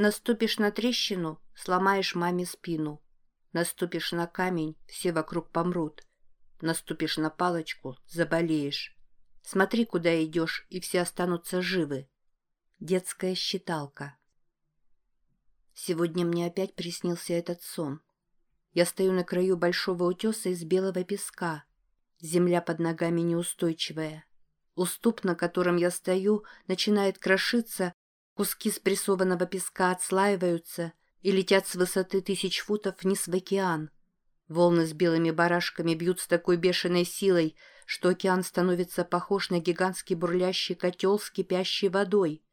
Наступишь на трещину, сломаешь маме спину. Наступишь на камень, все вокруг помрут. Наступишь на палочку, заболеешь. Смотри, куда идешь, и все останутся живы. Детская считалка. Сегодня мне опять приснился этот сон. Я стою на краю большого утеса из белого песка. Земля под ногами неустойчивая. Уступ, на котором я стою, начинает крошиться, куски спрессованного песка отслаиваются и летят с высоты тысяч футов вниз в океан. Волны с белыми барашками бьют с такой бешеной силой, что океан становится похож на гигантский бурлящий котел с кипящей водой.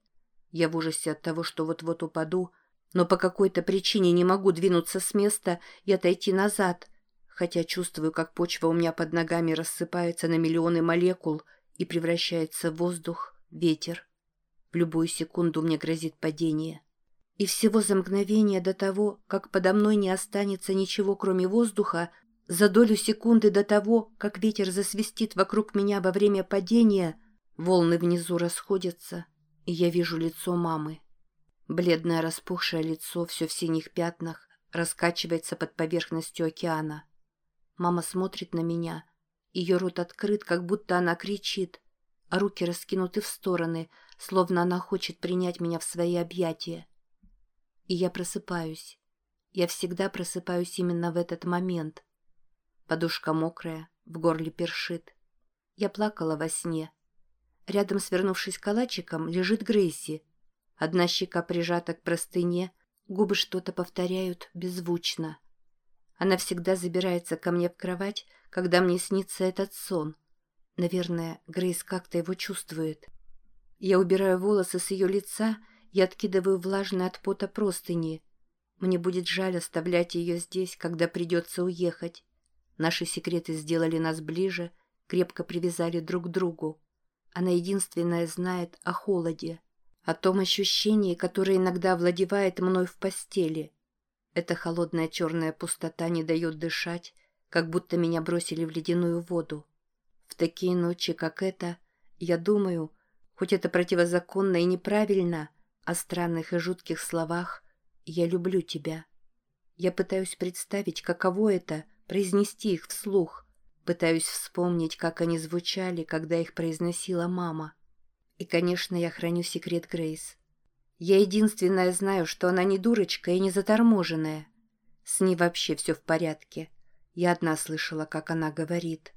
Я в ужасе от того, что вот-вот упаду, но по какой-то причине не могу двинуться с места и отойти назад, хотя чувствую, как почва у меня под ногами рассыпается на миллионы молекул — и превращается в воздух, ветер. Любую секунду мне грозит падение. И всего за мгновение до того, как подо мной не останется ничего, кроме воздуха, за долю секунды до того, как ветер засвистит вокруг меня во время падения, волны внизу расходятся, и я вижу лицо мамы. Бледное распухшее лицо, все в синих пятнах, раскачивается под поверхностью океана. Мама смотрит на меня — ее рот открыт, как будто она кричит, а руки раскинуты в стороны, словно она хочет принять меня в свои объятия. И я просыпаюсь. Я всегда просыпаюсь именно в этот момент. Подушка мокрая, в горле першит. Я плакала во сне. Рядом, свернувшись калачиком, лежит Грейси. Одна щека прижата к простыне, губы что-то повторяют беззвучно. Она всегда забирается ко мне в кровать, когда мне снится этот сон. Наверное, Грейс как-то его чувствует. Я убираю волосы с ее лица и откидываю влажные от пота простыни. Мне будет жаль оставлять ее здесь, когда придется уехать. Наши секреты сделали нас ближе, крепко привязали друг к другу. Она единственная знает о холоде, о том ощущении, которое иногда овладевает мной в постели. Эта холодная черная пустота не дает дышать, как будто меня бросили в ледяную воду. В такие ночи, как эта, я думаю, хоть это противозаконно и неправильно, о странных и жутких словах «я люблю тебя». Я пытаюсь представить, каково это — произнести их вслух. Пытаюсь вспомнить, как они звучали, когда их произносила мама. И, конечно, я храню секрет Грейс. Я единственная знаю, что она не дурочка и не заторможенная. С ней вообще все в порядке. Я одна слышала, как она говорит.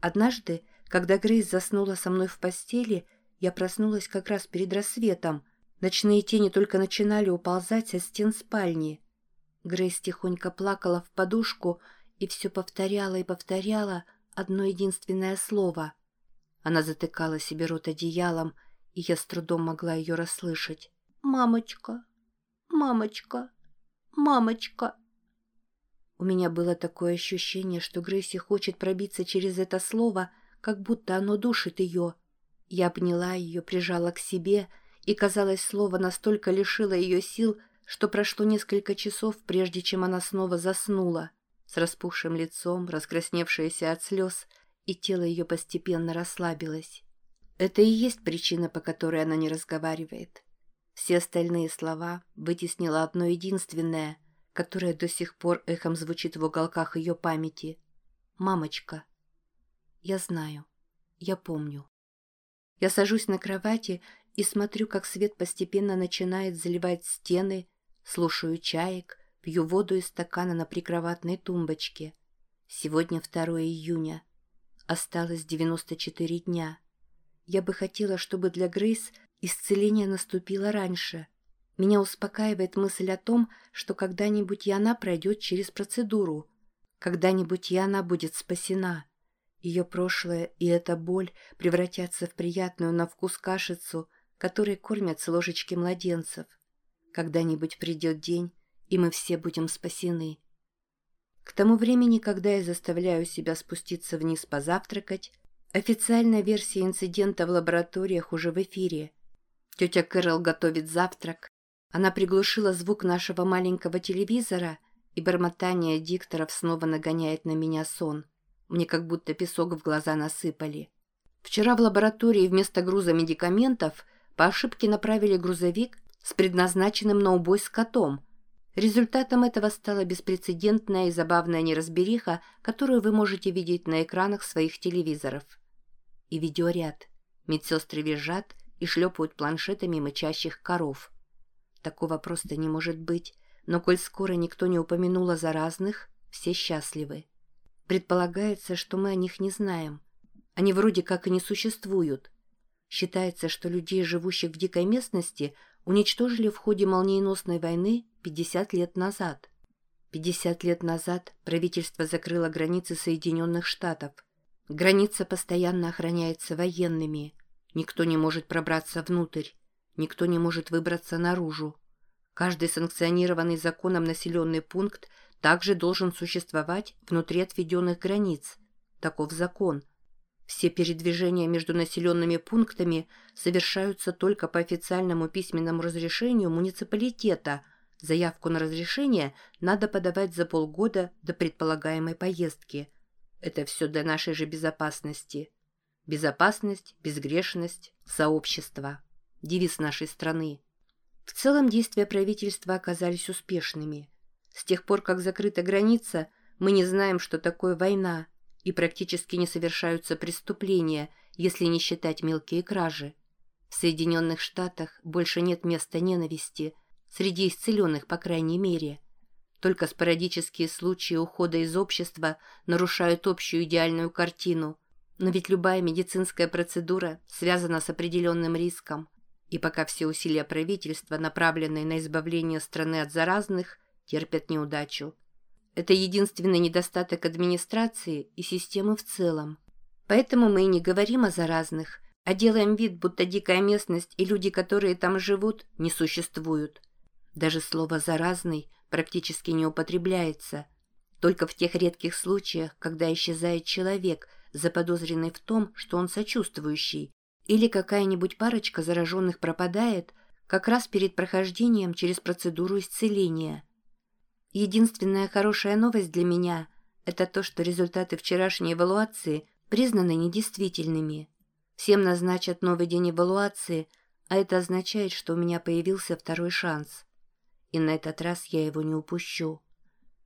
Однажды, когда Грейс заснула со мной в постели, я проснулась как раз перед рассветом. Ночные тени только начинали уползать со стен спальни. Грейс тихонько плакала в подушку и все повторяла и повторяла одно единственное слово. Она затыкала себе рот одеялом, и я с трудом могла ее расслышать. «Мамочка! Мамочка! Мамочка!» У меня было такое ощущение, что Грейси хочет пробиться через это слово, как будто оно душит ее. Я обняла ее, прижала к себе, и, казалось, слово настолько лишило ее сил, что прошло несколько часов, прежде чем она снова заснула, с распухшим лицом, раскрасневшаяся от слез, и тело ее постепенно расслабилось. Это и есть причина, по которой она не разговаривает. Все остальные слова вытеснило одно единственное — которая до сих пор эхом звучит в уголках ее памяти. «Мамочка». Я знаю. Я помню. Я сажусь на кровати и смотрю, как свет постепенно начинает заливать стены, слушаю чаек, пью воду из стакана на прикроватной тумбочке. Сегодня 2 июня. Осталось 94 дня. Я бы хотела, чтобы для Грейс исцеление наступило раньше. Меня успокаивает мысль о том, что когда-нибудь и она пройдет через процедуру. Когда-нибудь и она будет спасена. Ее прошлое и эта боль превратятся в приятную на вкус кашицу, которой кормят с ложечки младенцев. Когда-нибудь придет день, и мы все будем спасены. К тому времени, когда я заставляю себя спуститься вниз позавтракать, официальная версия инцидента в лабораториях уже в эфире. Тетя Кэрол готовит завтрак, она приглушила звук нашего маленького телевизора, и бормотание дикторов снова нагоняет на меня сон. Мне как будто песок в глаза насыпали. Вчера в лаборатории вместо груза медикаментов по ошибке направили грузовик с предназначенным на убой скотом. Результатом этого стала беспрецедентная и забавная неразбериха, которую вы можете видеть на экранах своих телевизоров. И видеоряд. Медсестры визжат и шлепают планшетами мычащих коров. Такого просто не может быть, но коль скоро никто не упомянул о заразных, все счастливы. Предполагается, что мы о них не знаем. Они вроде как и не существуют. Считается, что людей, живущих в дикой местности, уничтожили в ходе молниеносной войны 50 лет назад. 50 лет назад правительство закрыло границы Соединенных Штатов. Граница постоянно охраняется военными. Никто не может пробраться внутрь. Никто не может выбраться наружу. Каждый санкционированный законом населенный пункт также должен существовать внутри отведенных границ. Таков закон – все передвижения между населенными пунктами совершаются только по официальному письменному разрешению муниципалитета. Заявку на разрешение надо подавать за полгода до предполагаемой поездки. Это все для нашей же безопасности. Безопасность, безгрешность, сообщество. Девиз нашей страны. В целом действия правительства оказались успешными. С тех пор, как закрыта граница, мы не знаем, что такое война – и практически не совершаются преступления, если не считать мелкие кражи. В Соединенных Штатах больше нет места ненависти, среди исцеленных, по крайней мере. Только спорадические случаи ухода из общества нарушают общую идеальную картину. Но ведь любая медицинская процедура связана с определенным риском. И пока все усилия правительства, направленные на избавление страны от заразных, терпят неудачу. Это единственный недостаток администрации и системы в целом. Поэтому мы и не говорим о заразных, а делаем вид, будто дикая местность и люди, которые там живут, не существуют. Даже слово «заразный» практически не употребляется. Только в тех редких случаях, когда исчезает человек, заподозренный в том, что он сочувствующий, или какая-нибудь парочка зараженных пропадает как раз перед прохождением через процедуру исцеления – Единственная хорошая новость для меня – это то, что результаты вчерашней эвалуации признаны недействительными. Всем назначат новый день эвалуации, а это означает, что у меня появился второй шанс. И на этот раз я его не упущу.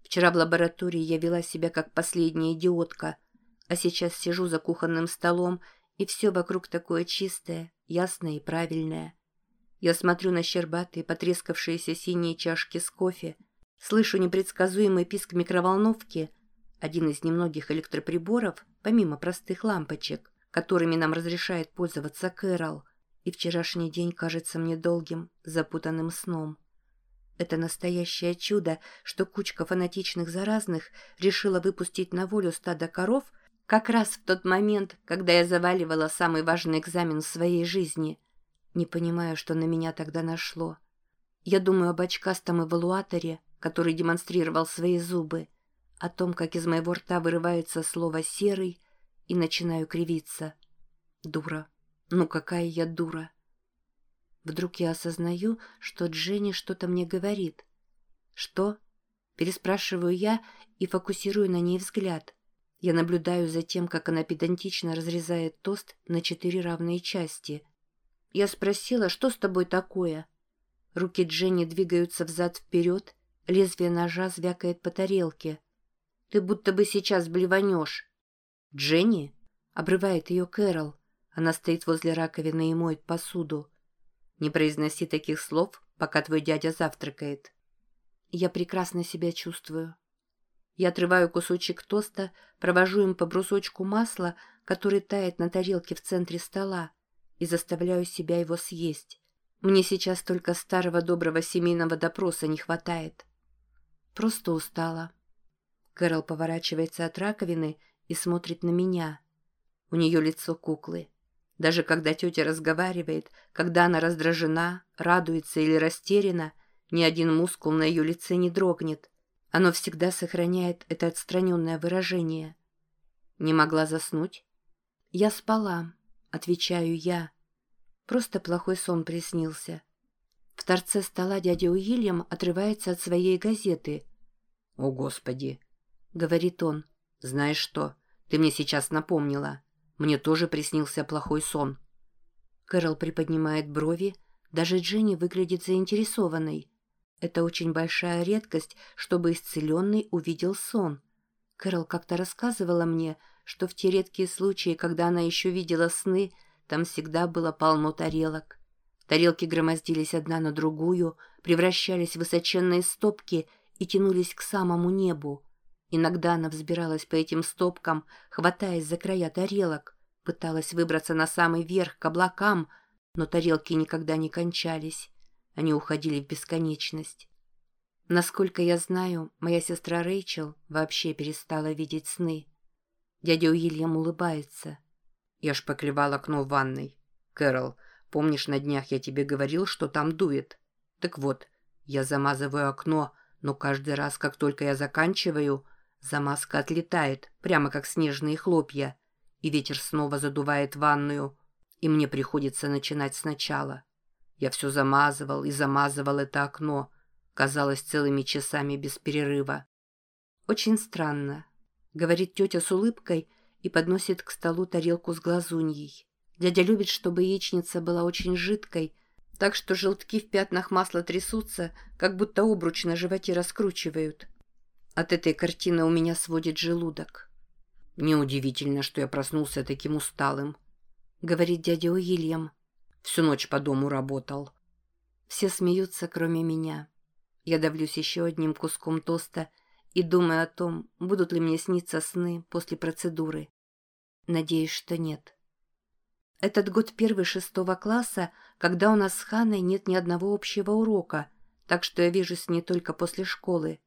Вчера в лаборатории я вела себя как последняя идиотка, а сейчас сижу за кухонным столом, и все вокруг такое чистое, ясное и правильное. Я смотрю на щербатые, потрескавшиеся синие чашки с кофе – Слышу непредсказуемый писк микроволновки, один из немногих электроприборов, помимо простых лампочек, которыми нам разрешает пользоваться Кэрол, и вчерашний день кажется мне долгим, запутанным сном. Это настоящее чудо, что кучка фанатичных заразных решила выпустить на волю стадо коров как раз в тот момент, когда я заваливала самый важный экзамен в своей жизни. Не понимаю, что на меня тогда нашло. Я думаю об очкастом эвалуаторе, который демонстрировал свои зубы, о том, как из моего рта вырывается слово «серый», и начинаю кривиться. Дура. Ну какая я дура. Вдруг я осознаю, что Дженни что-то мне говорит. «Что?» Переспрашиваю я и фокусирую на ней взгляд. Я наблюдаю за тем, как она педантично разрезает тост на четыре равные части. Я спросила, что с тобой такое? Руки Дженни двигаются взад-вперед, Лезвие ножа звякает по тарелке. «Ты будто бы сейчас блеванешь». «Дженни?» — обрывает ее Кэрол. Она стоит возле раковины и моет посуду. «Не произноси таких слов, пока твой дядя завтракает». Я прекрасно себя чувствую. Я отрываю кусочек тоста, провожу им по брусочку масла, который тает на тарелке в центре стола, и заставляю себя его съесть. Мне сейчас только старого доброго семейного допроса не хватает. Просто устала. Кэрол поворачивается от раковины и смотрит на меня. У нее лицо куклы. Даже когда тетя разговаривает, когда она раздражена, радуется или растеряна, ни один мускул на ее лице не дрогнет. Оно всегда сохраняет это отстраненное выражение. Не могла заснуть? Я спала, отвечаю я. Просто плохой сон приснился. В торце стола дядя Уильям отрывается от своей газеты. «О, Господи!» — говорит он. «Знаешь что? Ты мне сейчас напомнила. Мне тоже приснился плохой сон». Кэрол приподнимает брови, Даже Дженни выглядит заинтересованной. Это очень большая редкость, чтобы исцеленный увидел сон. Кэрол как-то рассказывала мне, что в те редкие случаи, когда она еще видела сны, там всегда было полно тарелок. Тарелки громоздились одна на другую, превращались в высоченные стопки и тянулись к самому небу. Иногда она взбиралась по этим стопкам, хватаясь за края тарелок, пыталась выбраться на самый верх к облакам, но тарелки никогда не кончались. Они уходили в бесконечность. Насколько я знаю, моя сестра Рэйчел вообще перестала видеть сны. Дядя Уильям улыбается. Я ж поклевал окно в ванной. Кэрол, помнишь, на днях я тебе говорил, что там дует? Так вот, я замазываю окно, но каждый раз, как только я заканчиваю, замазка отлетает, прямо как снежные хлопья, и ветер снова задувает ванную, и мне приходится начинать сначала. Я все замазывал и замазывал это окно, казалось, целыми часами без перерыва. «Очень странно», — говорит тетя с улыбкой и подносит к столу тарелку с глазуньей. Дядя любит, чтобы яичница была очень жидкой, так что желтки в пятнах масла трясутся, как будто обруч на животе раскручивают. От этой картины у меня сводит желудок. «Неудивительно, что я проснулся таким усталым», — говорит дядя Уильям. «Всю ночь по дому работал». Все смеются, кроме меня. Я давлюсь еще одним куском тоста и думаю о том, будут ли мне сниться сны после процедуры. Надеюсь, что нет. Этот год первый шестого класса, когда у нас с Ханой нет ни одного общего урока, так что я вижу с ней только после школы.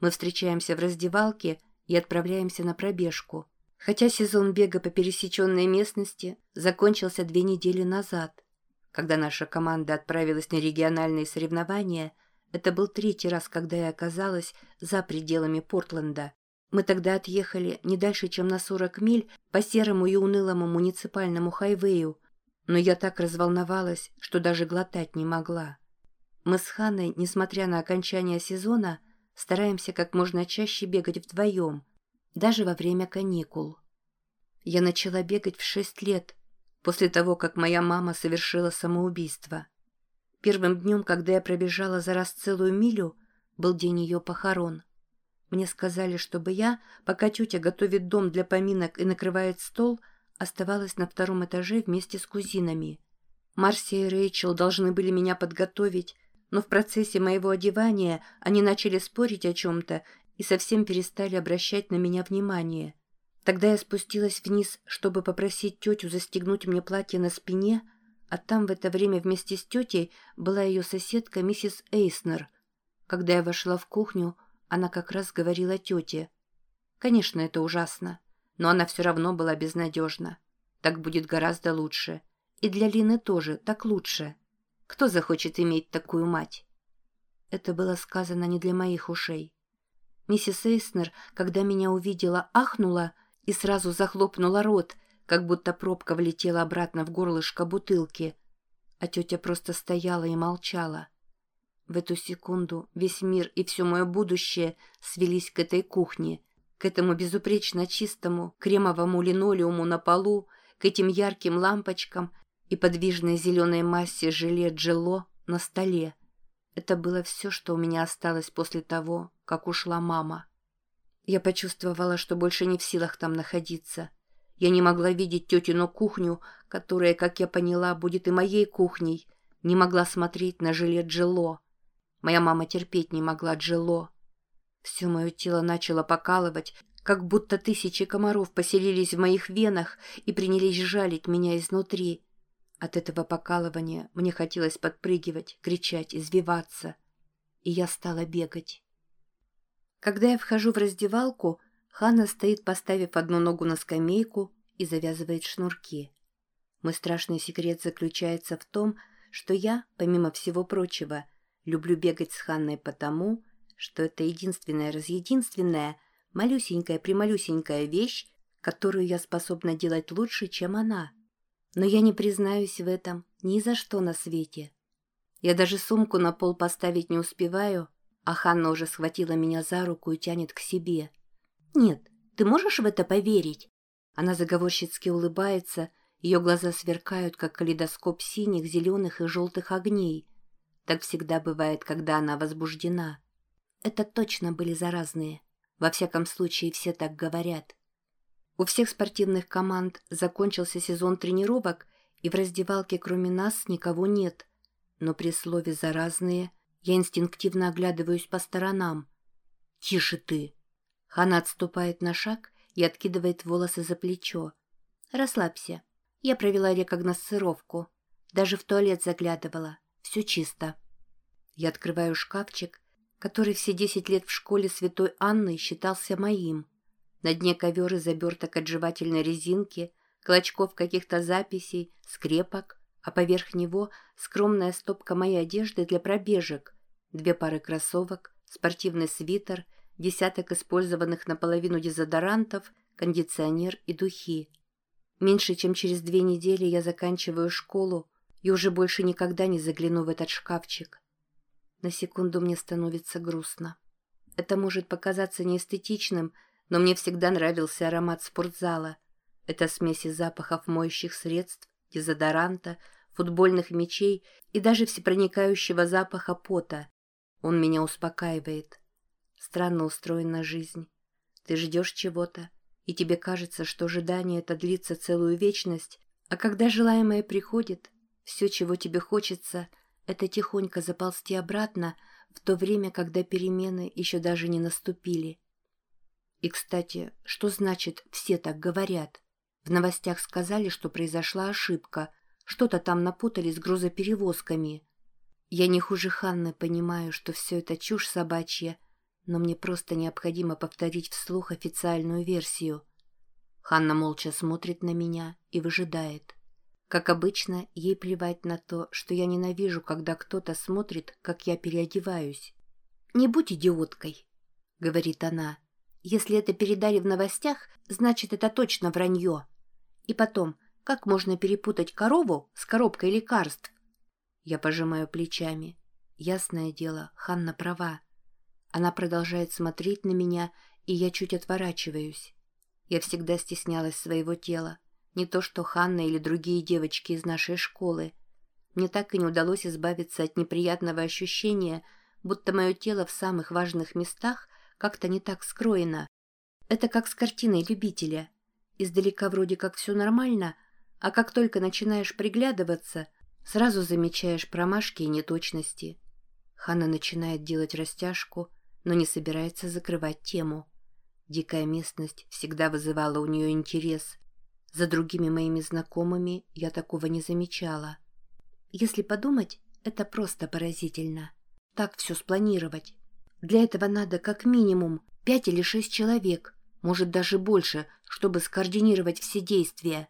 Мы встречаемся в раздевалке и отправляемся на пробежку. Хотя сезон бега по пересеченной местности закончился две недели назад. Когда наша команда отправилась на региональные соревнования – это был третий раз, когда я оказалась за пределами Портленда. Мы тогда отъехали не дальше, чем на 40 миль по серому и унылому муниципальному хайвею, но я так разволновалась, что даже глотать не могла. Мы с Ханной, несмотря на окончание сезона, стараемся как можно чаще бегать вдвоем, даже во время каникул. Я начала бегать в шесть лет, после того, как моя мама совершила самоубийство. Первым днем, когда я пробежала за раз целую милю, был день ее похорон. Мне сказали, чтобы я, пока тетя готовит дом для поминок и накрывает стол, оставалась на втором этаже вместе с кузинами. Марсия и Рэйчел должны были меня подготовить, но в процессе моего одевания они начали спорить о чем-то и совсем перестали обращать на меня внимание. Тогда я спустилась вниз, чтобы попросить тетю застегнуть мне платье на спине – а там в это время вместе с тетей была ее соседка миссис Эйснер. Когда я вошла в кухню, она как раз говорила тете. Конечно, это ужасно, но она все равно была безнадежна. Так будет гораздо лучше. И для Лины тоже так лучше. Кто захочет иметь такую мать? Это было сказано не для моих ушей. Миссис Эйснер, когда меня увидела, ахнула и сразу захлопнула рот, как будто пробка влетела обратно в горлышко бутылки, а тетя просто стояла и молчала. В эту секунду весь мир и все мое будущее свелись к этой кухне, к этому безупречно чистому кремовому линолеуму на полу, к этим ярким лампочкам и подвижной зеленой массе желе джело на столе. Это было все, что у меня осталось после того, как ушла мама. Я почувствовала, что больше не в силах там находиться. Я не могла видеть тетину кухню, которая, как я поняла, будет и моей кухней. Не могла смотреть на жилет Джило. Моя мама терпеть не могла Джило. Все мое тело начало покалывать, как будто тысячи комаров поселились в моих венах и принялись жалить меня изнутри. От этого покалывания мне хотелось подпрыгивать, кричать, извиваться. И я стала бегать. Когда я вхожу в раздевалку, Ханна стоит, поставив одну ногу на скамейку и завязывает шнурки. Мой страшный секрет заключается в том, что я, помимо всего прочего, люблю бегать с Ханной потому, что это единственная-разъединственная, малюсенькая-прималюсенькая вещь, которую я способна делать лучше, чем она. Но я не признаюсь в этом ни за что на свете. Я даже сумку на пол поставить не успеваю, а Ханна уже схватила меня за руку и тянет к себе – «Нет, ты можешь в это поверить?» Она заговорщицки улыбается, Ее глаза сверкают, как калейдоскоп синих, зеленых и желтых огней. Так всегда бывает, когда она возбуждена. Это точно были заразные. Во всяком случае, все так говорят. У всех спортивных команд закончился сезон тренировок, и в раздевалке кроме нас никого нет. Но при слове «заразные» я инстинктивно оглядываюсь по сторонам. «Тише ты!» Хана отступает на шаг и откидывает волосы за плечо. «Расслабься. Я провела рекогносцировку. Даже в туалет заглядывала. Все чисто». Я открываю шкафчик, который все десять лет в школе святой Анны считался моим. На дне ковер из оберток от жевательной резинки, клочков каких-то записей, скрепок, а поверх него скромная стопка моей одежды для пробежек, две пары кроссовок, спортивный свитер, десяток использованных наполовину дезодорантов, кондиционер и духи. Меньше чем через две недели я заканчиваю школу и уже больше никогда не загляну в этот шкафчик. На секунду мне становится грустно. Это может показаться неэстетичным, но мне всегда нравился аромат спортзала. Это смесь запахов моющих средств, дезодоранта, футбольных мячей и даже всепроникающего запаха пота. Он меня успокаивает. Странно устроена жизнь. Ты ждешь чего-то, и тебе кажется, что ожидание это длится целую вечность, а когда желаемое приходит, все, чего тебе хочется — это тихонько заползти обратно в то время, когда перемены еще даже не наступили. И, кстати, что значит «все так говорят»? В новостях сказали, что произошла ошибка, что-то там напутали с грузоперевозками. Я не хуже Ханны понимаю, что все это чушь собачья, но мне просто необходимо повторить вслух официальную версию. Ханна молча смотрит на меня и выжидает. Как обычно, ей плевать на то, что я ненавижу, когда кто-то смотрит, как я переодеваюсь. «Не будь идиоткой», — говорит она. «Если это передали в новостях, значит, это точно вранье. И потом, как можно перепутать корову с коробкой лекарств?» Я пожимаю плечами. Ясное дело, Ханна права. Она продолжает смотреть на меня, и я чуть отворачиваюсь. Я всегда стеснялась своего тела. Не то что Ханна или другие девочки из нашей школы. Мне так и не удалось избавиться от неприятного ощущения, будто мое тело в самых важных местах как-то не так скроено. Это как с картиной любителя. Издалека вроде как все нормально, а как только начинаешь приглядываться, сразу замечаешь промашки и неточности. Ханна начинает делать растяжку, но не собирается закрывать тему. Дикая местность всегда вызывала у нее интерес. За другими моими знакомыми я такого не замечала. Если подумать, это просто поразительно. Так все спланировать. Для этого надо как минимум пять или шесть человек, может даже больше, чтобы скоординировать все действия.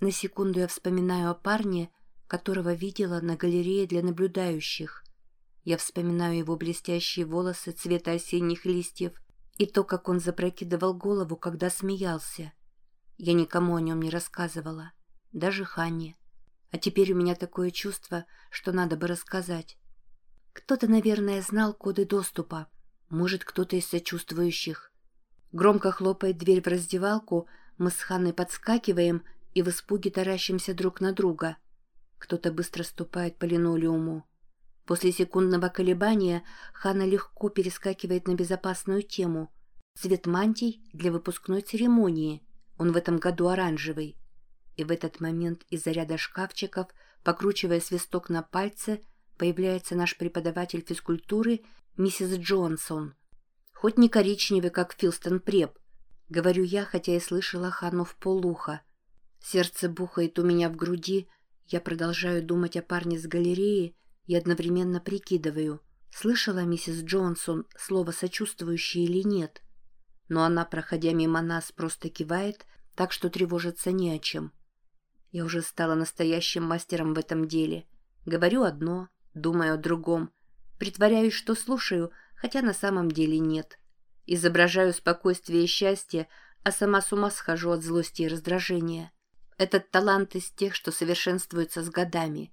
На секунду я вспоминаю о парне, которого видела на галерее для наблюдающих. Я вспоминаю его блестящие волосы цвета осенних листьев и то, как он запрокидывал голову, когда смеялся. Я никому о нем не рассказывала, даже Ханне. А теперь у меня такое чувство, что надо бы рассказать. Кто-то, наверное, знал коды доступа. Может, кто-то из сочувствующих. Громко хлопает дверь в раздевалку, мы с Ханной подскакиваем и в испуге таращимся друг на друга. Кто-то быстро ступает по линолеуму. После секундного колебания Ханна легко перескакивает на безопасную тему. Цвет мантий для выпускной церемонии. Он в этом году оранжевый. И в этот момент из-за ряда шкафчиков, покручивая свисток на пальце, появляется наш преподаватель физкультуры миссис Джонсон. Хоть не коричневый, как Филстон Преп, говорю я, хотя и слышала Ханну в полуха. Сердце бухает у меня в груди, я продолжаю думать о парне с галереи и одновременно прикидываю, слышала миссис Джонсон слово «сочувствующий» или нет но она, проходя мимо нас, просто кивает, так что тревожиться не о чем. Я уже стала настоящим мастером в этом деле. Говорю одно, думаю о другом. Притворяюсь, что слушаю, хотя на самом деле нет. Изображаю спокойствие и счастье, а сама с ума схожу от злости и раздражения. Этот талант из тех, что совершенствуется с годами.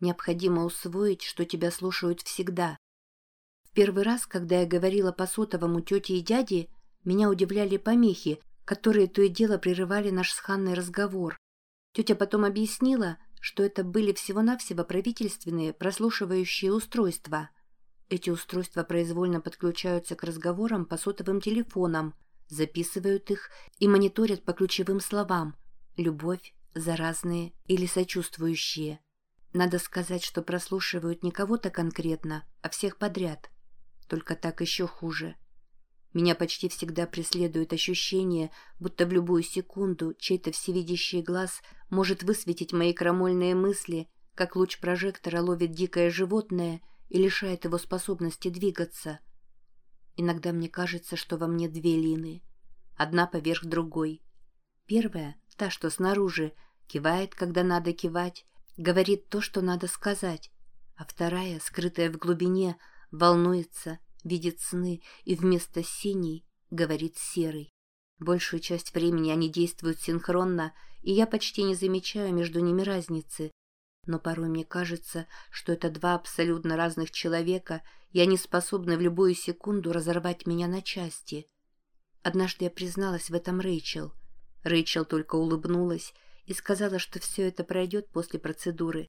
Необходимо усвоить, что тебя слушают всегда. В первый раз, когда я говорила по сотовому тете и дяде, меня удивляли помехи, которые то и дело прерывали наш с Ханной разговор. Тетя потом объяснила, что это были всего-навсего правительственные прослушивающие устройства. Эти устройства произвольно подключаются к разговорам по сотовым телефонам, записывают их и мониторят по ключевым словам «любовь», «заразные» или «сочувствующие». Надо сказать, что прослушивают не кого-то конкретно, а всех подряд. Только так еще хуже. Меня почти всегда преследует ощущение, будто в любую секунду чей-то всевидящий глаз может высветить мои крамольные мысли, как луч прожектора ловит дикое животное и лишает его способности двигаться. Иногда мне кажется, что во мне две лины. Одна поверх другой. Первая, та, что снаружи, кивает, когда надо кивать, говорит то, что надо сказать, а вторая, скрытая в глубине, волнуется, видит сны и вместо синей говорит серый. Большую часть времени они действуют синхронно, и я почти не замечаю между ними разницы. Но порой мне кажется, что это два абсолютно разных человека, и они способны в любую секунду разорвать меня на части. Однажды я призналась в этом Рэйчел. Рэйчел только улыбнулась и сказала, что все это пройдет после процедуры.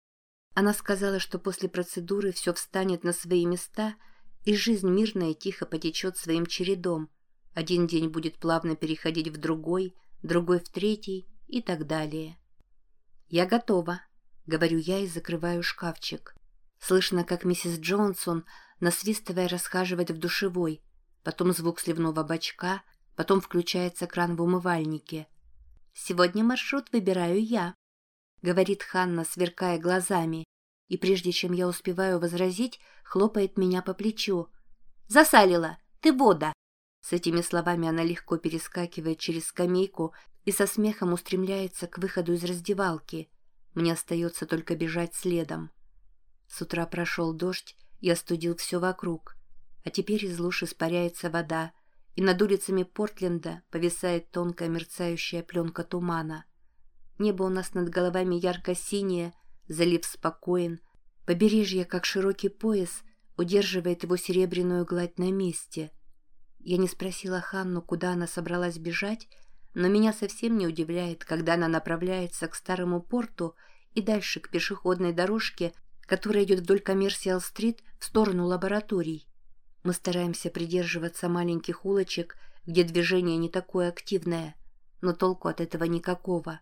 Она сказала, что после процедуры все встанет на свои места — и жизнь мирная и тихо потечет своим чередом. Один день будет плавно переходить в другой, другой в третий и так далее. «Я готова», — говорю я и закрываю шкафчик. Слышно, как миссис Джонсон, насвистывая, расхаживает в душевой, потом звук сливного бачка, потом включается кран в умывальнике. «Сегодня маршрут выбираю я», — говорит Ханна, сверкая глазами и прежде чем я успеваю возразить, хлопает меня по плечу. «Засалила! Ты вода!» С этими словами она легко перескакивает через скамейку и со смехом устремляется к выходу из раздевалки. Мне остается только бежать следом. С утра прошел дождь и остудил все вокруг. А теперь из луж испаряется вода, и над улицами Портленда повисает тонкая мерцающая пленка тумана. Небо у нас над головами ярко-синее, Залив спокоен, побережье, как широкий пояс, удерживает его серебряную гладь на месте. Я не спросила Ханну, куда она собралась бежать, но меня совсем не удивляет, когда она направляется к старому порту и дальше к пешеходной дорожке, которая идет вдоль Коммерсиал-стрит в сторону лабораторий. Мы стараемся придерживаться маленьких улочек, где движение не такое активное, но толку от этого никакого.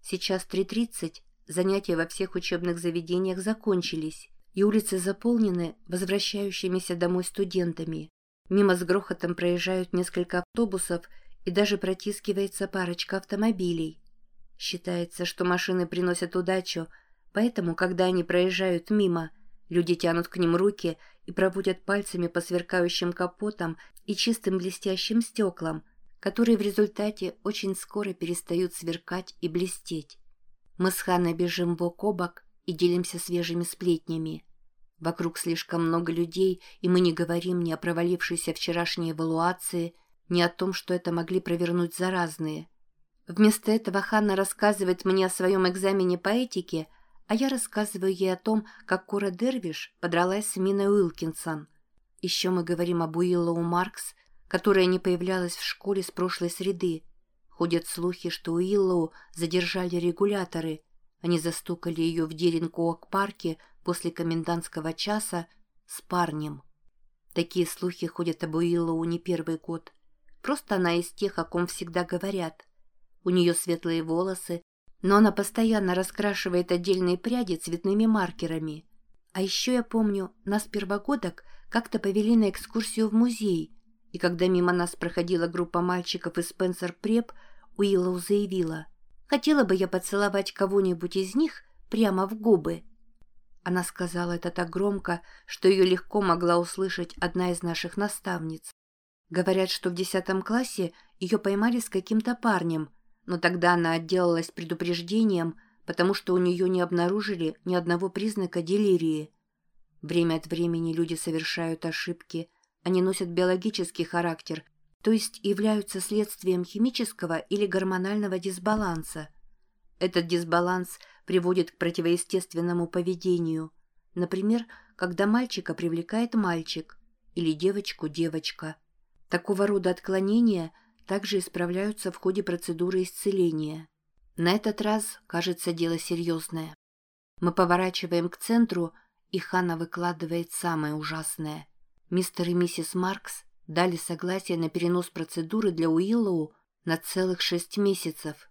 Сейчас 3.30, Занятия во всех учебных заведениях закончились, и улицы заполнены возвращающимися домой студентами. Мимо с грохотом проезжают несколько автобусов и даже протискивается парочка автомобилей. Считается, что машины приносят удачу, поэтому, когда они проезжают мимо, люди тянут к ним руки и проводят пальцами по сверкающим капотам и чистым блестящим стеклам, которые в результате очень скоро перестают сверкать и блестеть. Мы с Ханой бежим бок о бок и делимся свежими сплетнями. Вокруг слишком много людей, и мы не говорим ни о провалившейся вчерашней эвалуации, ни о том, что это могли провернуть заразные. Вместо этого Ханна рассказывает мне о своем экзамене по этике, а я рассказываю ей о том, как Кора Дервиш подралась с Миной Уилкинсон. Еще мы говорим об Уиллоу Маркс, которая не появлялась в школе с прошлой среды, Ходят слухи, что Уиллоу задержали регуляторы. Они застукали ее в Деринкоак-парке после комендантского часа с парнем. Такие слухи ходят об Уиллоу не первый год. Просто она из тех, о ком всегда говорят. У нее светлые волосы, но она постоянно раскрашивает отдельные пряди цветными маркерами. А еще я помню, нас первогодок как-то повели на экскурсию в музей, и когда мимо нас проходила группа мальчиков из Спенсер Преп, Уиллоу заявила. «Хотела бы я поцеловать кого-нибудь из них прямо в губы». Она сказала это так громко, что ее легко могла услышать одна из наших наставниц. Говорят, что в десятом классе ее поймали с каким-то парнем, но тогда она отделалась предупреждением, потому что у нее не обнаружили ни одного признака делирии. Время от времени люди совершают ошибки, они носят биологический характер то есть являются следствием химического или гормонального дисбаланса. Этот дисбаланс приводит к противоестественному поведению. Например, когда мальчика привлекает мальчик или девочку девочка. Такого рода отклонения также исправляются в ходе процедуры исцеления. На этот раз, кажется, дело серьезное. Мы поворачиваем к центру, и Хана выкладывает самое ужасное. Мистер и миссис Маркс дали согласие на перенос процедуры для Уиллоу на целых шесть месяцев.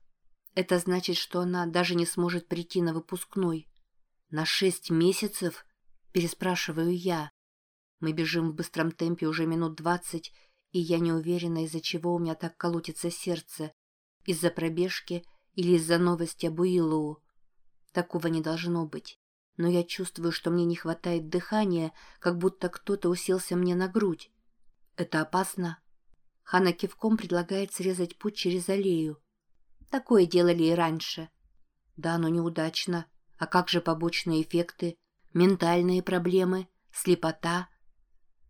Это значит, что она даже не сможет прийти на выпускной. На шесть месяцев? Переспрашиваю я. Мы бежим в быстром темпе уже минут двадцать, и я не уверена, из-за чего у меня так колотится сердце. Из-за пробежки или из-за новости об Уиллоу. Такого не должно быть. Но я чувствую, что мне не хватает дыхания, как будто кто-то уселся мне на грудь. Это опасно. Хана кивком предлагает срезать путь через аллею. Такое делали и раньше. Да, но неудачно. А как же побочные эффекты? Ментальные проблемы? Слепота?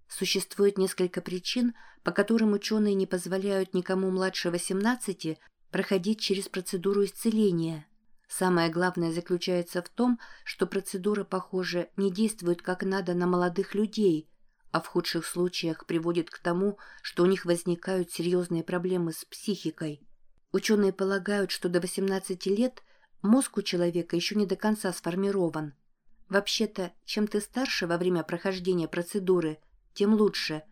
Существует несколько причин, по которым ученые не позволяют никому младше 18 проходить через процедуру исцеления. Самое главное заключается в том, что процедура, похоже, не действует как надо на молодых людей, а в худших случаях приводит к тому, что у них возникают серьезные проблемы с психикой. Ученые полагают, что до 18 лет мозг у человека еще не до конца сформирован. Вообще-то, чем ты старше во время прохождения процедуры, тем лучше,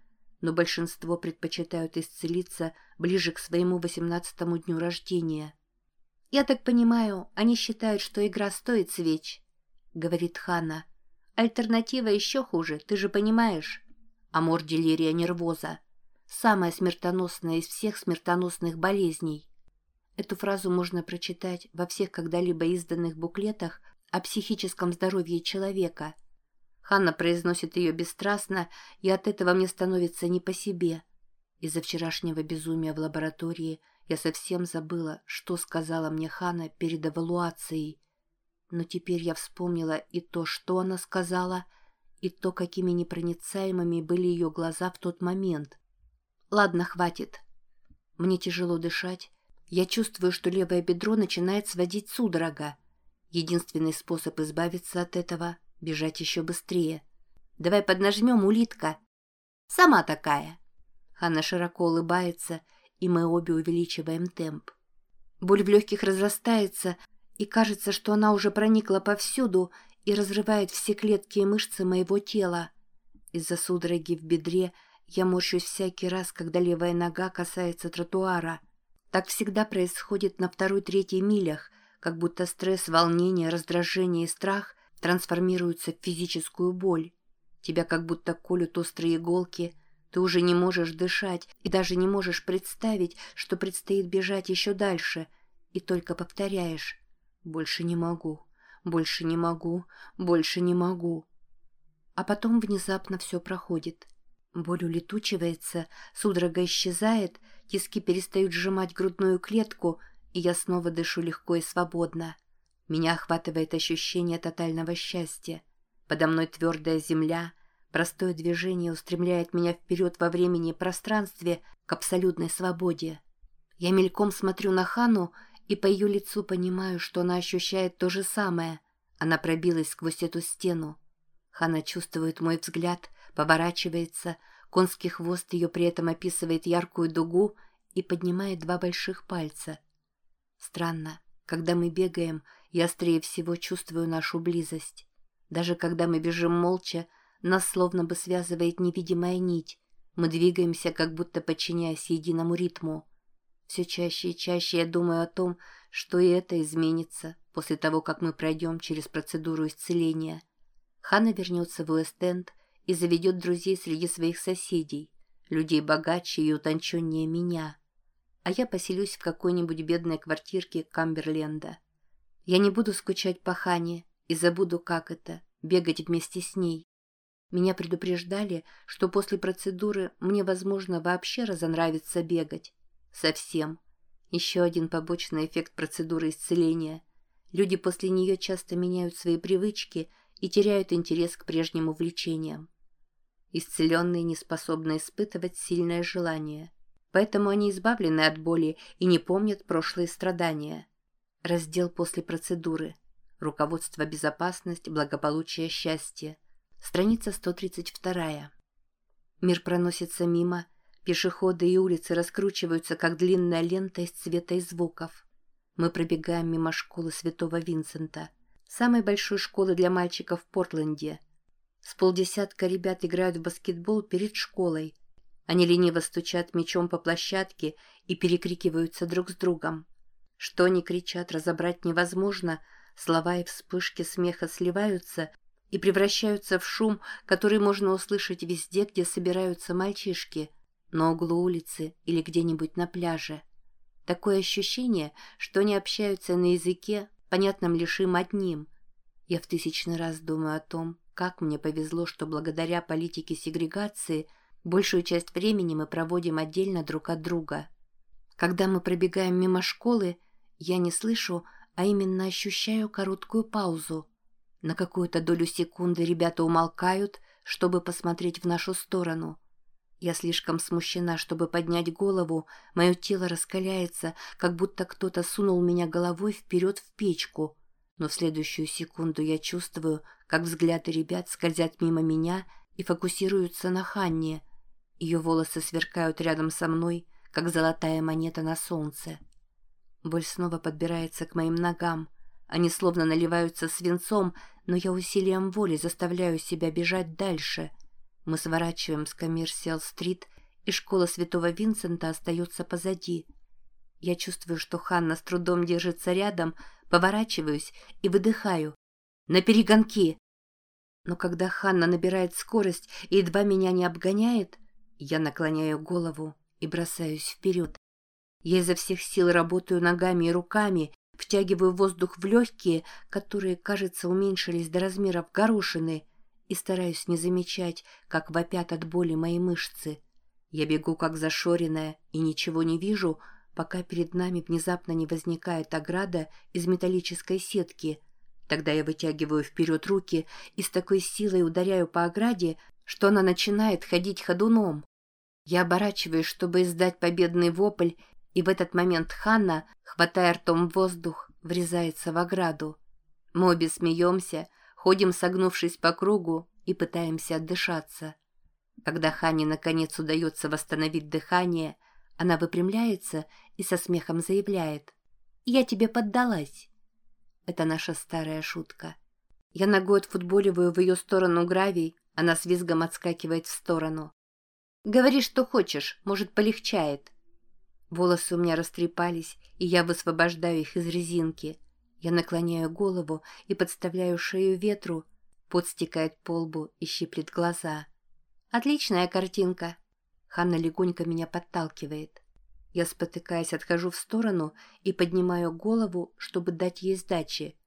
но большинство предпочитают исцелиться ближе к своему 18 дню рождения. «Я так понимаю, они считают, что игра стоит свеч», — говорит Ханна. «Альтернатива еще хуже, ты же понимаешь?» Амор делирия нервоза. Самая смертоносная из всех смертоносных болезней. Эту фразу можно прочитать во всех когда-либо изданных буклетах о психическом здоровье человека. Ханна произносит ее бесстрастно, и от этого мне становится не по себе. Из-за вчерашнего безумия в лаборатории – я совсем забыла, что сказала мне Хана перед эвалуацией. Но теперь я вспомнила и то, что она сказала, и то, какими непроницаемыми были ее глаза в тот момент. Ладно, хватит. Мне тяжело дышать. Я чувствую, что левое бедро начинает сводить судорога. Единственный способ избавиться от этого — бежать еще быстрее. Давай поднажмем, улитка. Сама такая. Ханна широко улыбается — и мы обе увеличиваем темп. Боль в легких разрастается, и кажется, что она уже проникла повсюду и разрывает все клетки и мышцы моего тела. Из-за судороги в бедре я морщусь всякий раз, когда левая нога касается тротуара. Так всегда происходит на второй-третьей милях, как будто стресс, волнение, раздражение и страх трансформируются в физическую боль. Тебя как будто колют острые иголки – ты уже не можешь дышать и даже не можешь представить, что предстоит бежать еще дальше, и только повторяешь «больше не могу, больше не могу, больше не могу». А потом внезапно все проходит. Боль улетучивается, судорога исчезает, тиски перестают сжимать грудную клетку, и я снова дышу легко и свободно. Меня охватывает ощущение тотального счастья. Подо мной твердая земля, Простое движение устремляет меня вперед во времени и пространстве к абсолютной свободе. Я мельком смотрю на Хану и по ее лицу понимаю, что она ощущает то же самое. Она пробилась сквозь эту стену. Хана чувствует мой взгляд, поворачивается, конский хвост ее при этом описывает яркую дугу и поднимает два больших пальца. Странно, когда мы бегаем, я острее всего чувствую нашу близость. Даже когда мы бежим молча, нас словно бы связывает невидимая нить. Мы двигаемся, как будто подчиняясь единому ритму. Все чаще и чаще я думаю о том, что и это изменится после того, как мы пройдем через процедуру исцеления. Ханна вернется в Уэст-Энд и заведет друзей среди своих соседей, людей богаче и утонченнее меня. А я поселюсь в какой-нибудь бедной квартирке Камберленда. Я не буду скучать по Хане и забуду, как это — бегать вместе с ней. Меня предупреждали, что после процедуры мне, возможно, вообще разонравится бегать. Совсем. Еще один побочный эффект процедуры исцеления. Люди после нее часто меняют свои привычки и теряют интерес к прежним увлечениям. Исцеленные не способны испытывать сильное желание. Поэтому они избавлены от боли и не помнят прошлые страдания. Раздел после процедуры. Руководство безопасность, благополучие, счастье – Страница 132. Мир проносится мимо, пешеходы и улицы раскручиваются, как длинная лента из цвета и звуков. Мы пробегаем мимо школы Святого Винсента, самой большой школы для мальчиков в Портленде. С полдесятка ребят играют в баскетбол перед школой. Они лениво стучат мячом по площадке и перекрикиваются друг с другом. Что они кричат, разобрать невозможно, слова и вспышки смеха сливаются и превращаются в шум, который можно услышать везде, где собираются мальчишки, на углу улицы или где-нибудь на пляже. Такое ощущение, что они общаются на языке, понятном лишь им одним. Я в тысячный раз думаю о том, как мне повезло, что благодаря политике сегрегации большую часть времени мы проводим отдельно друг от друга. Когда мы пробегаем мимо школы, я не слышу, а именно ощущаю короткую паузу. На какую-то долю секунды ребята умолкают, чтобы посмотреть в нашу сторону. Я слишком смущена, чтобы поднять голову, мое тело раскаляется, как будто кто-то сунул меня головой вперед в печку. Но в следующую секунду я чувствую, как взгляды ребят скользят мимо меня и фокусируются на Ханне. Ее волосы сверкают рядом со мной, как золотая монета на солнце. Боль снова подбирается к моим ногам. Они словно наливаются свинцом, но я усилием воли заставляю себя бежать дальше. Мы сворачиваем с Коммерсиал-стрит, и школа Святого Винсента остается позади. Я чувствую, что Ханна с трудом держится рядом, поворачиваюсь и выдыхаю. «На перегонки!» Но когда Ханна набирает скорость и едва меня не обгоняет, я наклоняю голову и бросаюсь вперед. Я изо всех сил работаю ногами и руками, втягиваю воздух в легкие, которые, кажется, уменьшились до размеров горошины, и стараюсь не замечать, как вопят от боли мои мышцы. Я бегу как зашоренная и ничего не вижу, пока перед нами внезапно не возникает ограда из металлической сетки. Тогда я вытягиваю вперед руки и с такой силой ударяю по ограде, что она начинает ходить ходуном. Я оборачиваюсь, чтобы издать победный вопль, и в этот момент Ханна, хватая ртом воздух, врезается в ограду. Мы обе смеемся, ходим согнувшись по кругу и пытаемся отдышаться. Когда Хане наконец удается восстановить дыхание, она выпрямляется и со смехом заявляет «Я тебе поддалась». Это наша старая шутка. Я ногой отфутболиваю в ее сторону гравий, она с визгом отскакивает в сторону. «Говори, что хочешь, может, полегчает», Волосы у меня растрепались, и я высвобождаю их из резинки. Я наклоняю голову и подставляю шею ветру. Пот стекает по лбу и щиплет глаза. «Отличная картинка!» Ханна легонько меня подталкивает. Я, спотыкаясь, отхожу в сторону и поднимаю голову, чтобы дать ей сдачи.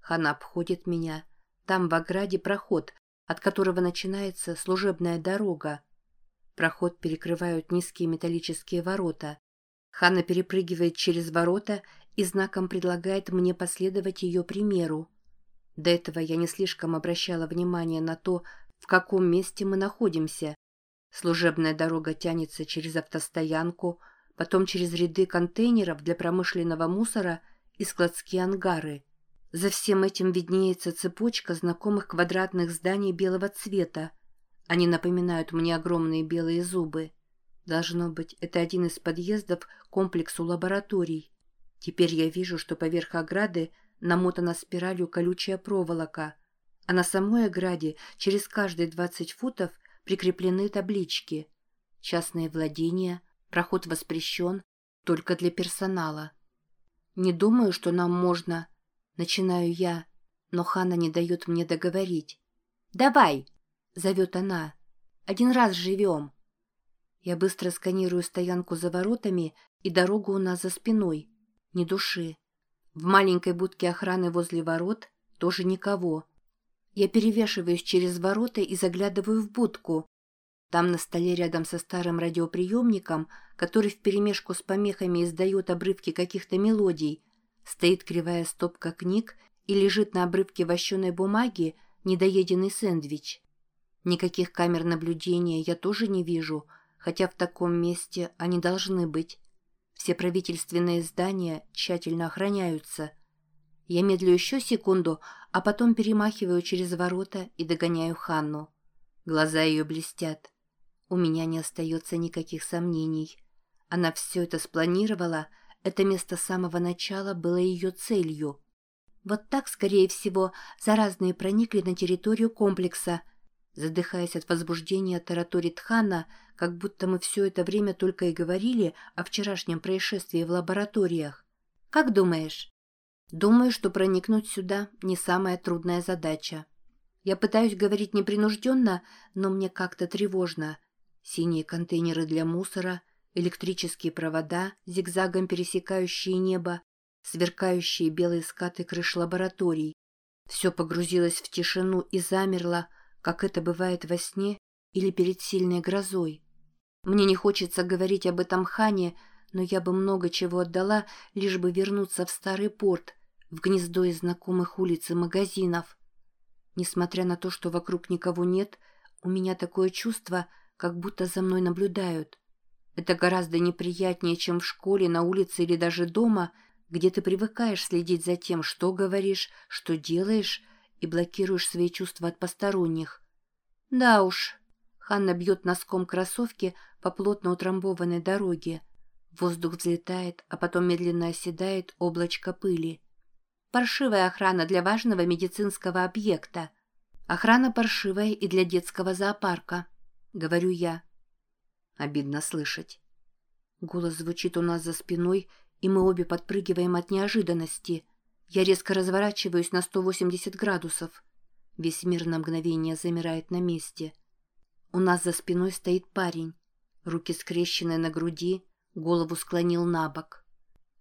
Ханна обходит меня. Там в ограде проход, от которого начинается служебная дорога. Проход перекрывают низкие металлические ворота. Ханна перепрыгивает через ворота и знаком предлагает мне последовать ее примеру. До этого я не слишком обращала внимание на то, в каком месте мы находимся. Служебная дорога тянется через автостоянку, потом через ряды контейнеров для промышленного мусора и складские ангары. За всем этим виднеется цепочка знакомых квадратных зданий белого цвета. Они напоминают мне огромные белые зубы. Должно быть, это один из подъездов к комплексу лабораторий. Теперь я вижу, что поверх ограды намотана спиралью колючая проволока, а на самой ограде через каждые 20 футов прикреплены таблички. Частные владения, проход воспрещен, только для персонала. Не думаю, что нам можно... Начинаю я, но Хана не дает мне договорить. «Давай!» — зовет она. «Один раз живем!» Я быстро сканирую стоянку за воротами и дорогу у нас за спиной. Ни души. В маленькой будке охраны возле ворот тоже никого. Я перевешиваюсь через ворота и заглядываю в будку. Там на столе рядом со старым радиоприемником, который вперемешку с помехами издает обрывки каких-то мелодий, стоит кривая стопка книг и лежит на обрывке вощеной бумаги недоеденный сэндвич. Никаких камер наблюдения я тоже не вижу — хотя в таком месте они должны быть. Все правительственные здания тщательно охраняются. Я медлю еще секунду, а потом перемахиваю через ворота и догоняю Ханну. Глаза ее блестят. У меня не остается никаких сомнений. Она все это спланировала, Это место с самого начала было ее целью. Вот так, скорее всего, заразные проникли на территорию комплекса. Задыхаясь от возбуждения, тараторит Хана, как будто мы все это время только и говорили о вчерашнем происшествии в лабораториях. «Как думаешь?» «Думаю, что проникнуть сюда не самая трудная задача. Я пытаюсь говорить непринужденно, но мне как-то тревожно. Синие контейнеры для мусора, электрические провода, зигзагом пересекающие небо, сверкающие белые скаты крыш лабораторий. Все погрузилось в тишину и замерло, как это бывает во сне или перед сильной грозой. Мне не хочется говорить об этом Хане, но я бы много чего отдала, лишь бы вернуться в старый порт, в гнездо из знакомых улиц и магазинов. Несмотря на то, что вокруг никого нет, у меня такое чувство, как будто за мной наблюдают. Это гораздо неприятнее, чем в школе, на улице или даже дома – где ты привыкаешь следить за тем, что говоришь, что делаешь, и блокируешь свои чувства от посторонних. Да уж. Ханна бьет носком кроссовки по плотно утрамбованной дороге. Воздух взлетает, а потом медленно оседает облачко пыли. Паршивая охрана для важного медицинского объекта. Охрана паршивая и для детского зоопарка, говорю я. Обидно слышать. Голос звучит у нас за спиной, и мы обе подпрыгиваем от неожиданности. Я резко разворачиваюсь на 180 градусов. Весь мир на мгновение замирает на месте. У нас за спиной стоит парень. Руки скрещены на груди, голову склонил на бок.